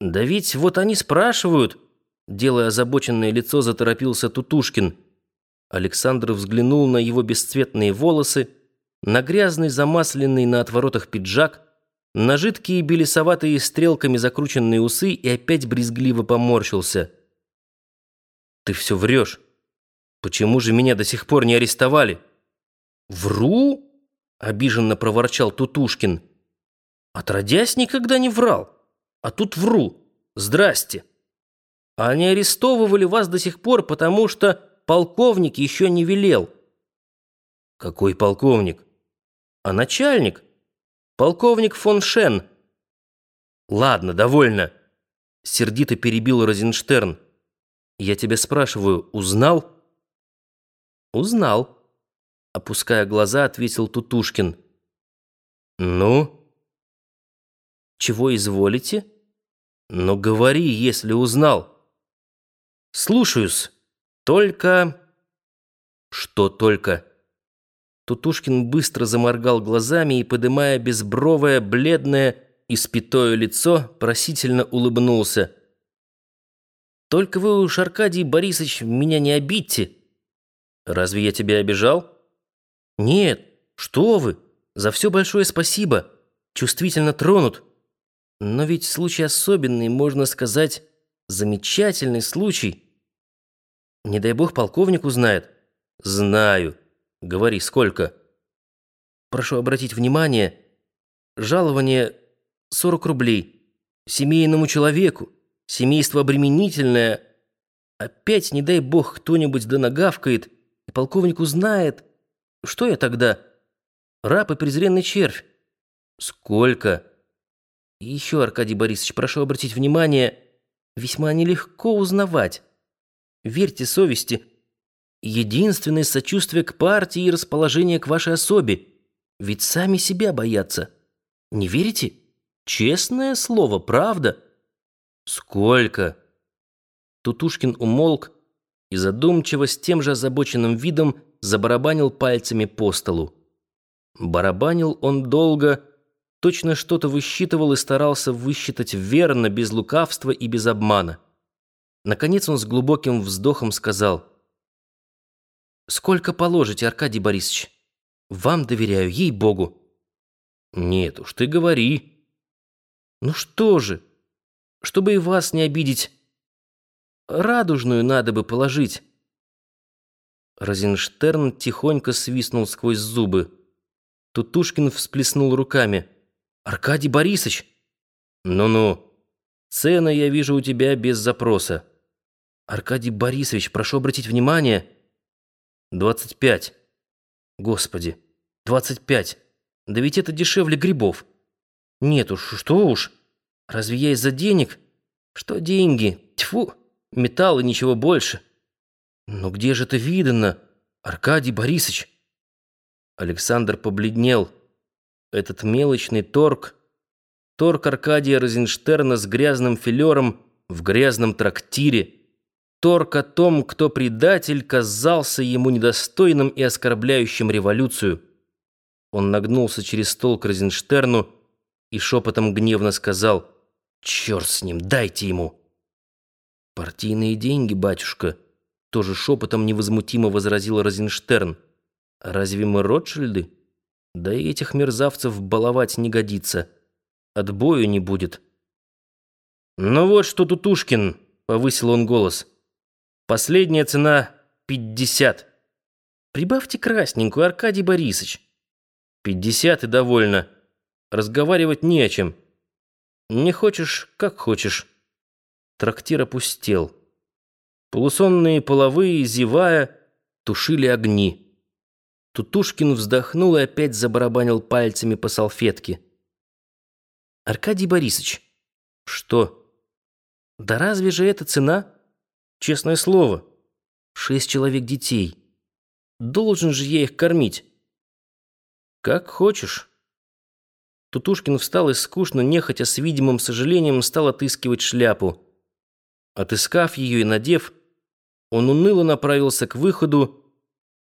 Да ведь вот они спрашивают, делая озабоченное лицо, заторопился Тутушкин. Александр взглянул на его бесцветные волосы, на грязный замасленный на отворотах пиджак, на жидкие белесоватые стрелками закрученные усы и опять брезгливо поморщился. «Ты все врешь. Почему же меня до сих пор не арестовали?» «Вру?» — обиженно проворчал Тутушкин. «Отродясь, никогда не врал. А тут вру. Здрасте. А не арестовывали вас до сих пор, потому что полковник еще не велел». «Какой полковник?» «А начальник? Полковник фон Шен». «Ладно, довольно», — сердито перебил Розенштерн. «Я тебя спрашиваю, узнал?» «Узнал», — опуская глаза, ответил Тутушкин. «Ну?» «Чего изволите?» «Ну, говори, если узнал». «Слушаюсь. Только...» «Что только?» Тутушкин быстро заморгал глазами и, подымая безбровое, бледное, испятое лицо, просительно улыбнулся. «Только вы уж, Аркадий Борисович, меня не обидьте». «Разве я тебя обижал?» «Нет, что вы! За все большое спасибо. Чувствительно тронут. Но ведь случай особенный, можно сказать, замечательный случай. Не дай бог полковник узнает. Знаю. Говори, сколько? Прошу обратить внимание. Жалование 40 рублей. Семейному человеку. Семейство обременительное. Опять, не дай бог, кто-нибудь да нагавкает, и полковник узнает. Что я тогда? Раб и презренный червь. Сколько? Еще, Аркадий Борисович, прошу обратить внимание, весьма нелегко узнавать. Верьте совести. Единственное сочувствие к партии и расположение к вашей особе. Ведь сами себя боятся. Не верите? Честное слово, правда? Сколько? Тутушкин умолк и задумчиво с тем же озабоченным видом забарабанил пальцами по столу. Барабанил он долго, точно что-то высчитывал и старался высчитать верно, без лукавства и без обмана. Наконец он с глубоким вздохом сказал. «Сколько положите, Аркадий Борисович? Вам доверяю, ей-богу». «Нет уж, ты говори». «Ну что же, чтобы и вас не обидеть, радужную надо бы положить». Розенштерн тихонько свистнул сквозь зубы. Тутушкин всплеснул руками. «Аркадий Борисович!» «Ну-ну, цены я вижу у тебя без запроса». «Аркадий Борисович, прошу обратить внимание...» «Двадцать пять». «Господи, двадцать пять. Да ведь это дешевле грибов». «Нет уж, что уж. Разве я из-за денег?» «Что деньги? Тьфу, металл и ничего больше». «Но где же это видано, Аркадий Борисович?» Александр побледнел. Этот мелочный торг, торг Аркадия Розенштерна с грязным филером в грязном трактире, торг о том, кто предатель, казался ему недостойным и оскорбляющим революцию. Он нагнулся через стол к Розенштерну и шепотом гневно сказал «Черт с ним, дайте ему!» «Партийные деньги, батюшка», тоже шепотом невозмутимо возразил Розенштерн. «Разве мы Ротшильды?» Да и этих мерзавцев баловать не годится. Отбою не будет. «Ну вот что, Тутушкин!» — повысил он голос. «Последняя цена — пятьдесят. Прибавьте красненькую, Аркадий Борисович. Пятьдесят и довольно. Разговаривать не о чем. Не хочешь, как хочешь». Трактир опустел. Полусонные половые, зевая, тушили огни. Тутушкин вздохнул и опять забарабанил пальцами по салфетке. «Аркадий Борисович». «Что?» «Да разве же это цена?» «Честное слово. Шесть человек детей. Должен же я их кормить». «Как хочешь». Тутушкин встал и скучно, нехотя с видимым сожалением, стал отыскивать шляпу. Отыскав ее и надев, он уныло направился к выходу,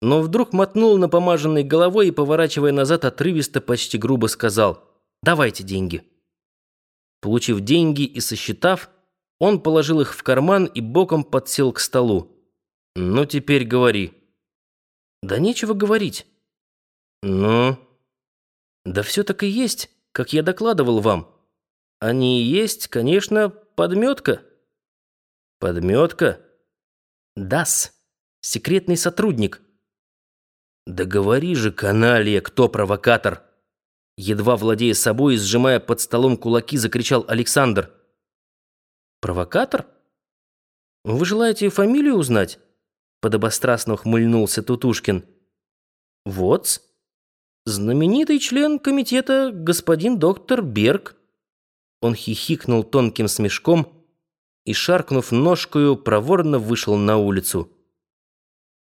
но вдруг мотнул напомаженной головой и, поворачивая назад, отрывисто, почти грубо сказал «Давайте деньги». Получив деньги и сосчитав, он положил их в карман и боком подсел к столу. «Ну, теперь говори». «Да нечего говорить». «Ну?» «Да все так и есть, как я докладывал вам. Они и есть, конечно, подметка». «Подметка?» «Дас, секретный сотрудник». «Да говори же, каналья, кто провокатор!» Едва владея собой и сжимая под столом кулаки, закричал Александр. «Провокатор? Вы желаете фамилию узнать?» Подобострастно ухмыльнулся Тутушкин. вот знаменитый член комитета господин доктор Берг». Он хихикнул тонким смешком и, шаркнув ножкою, проворно вышел на улицу.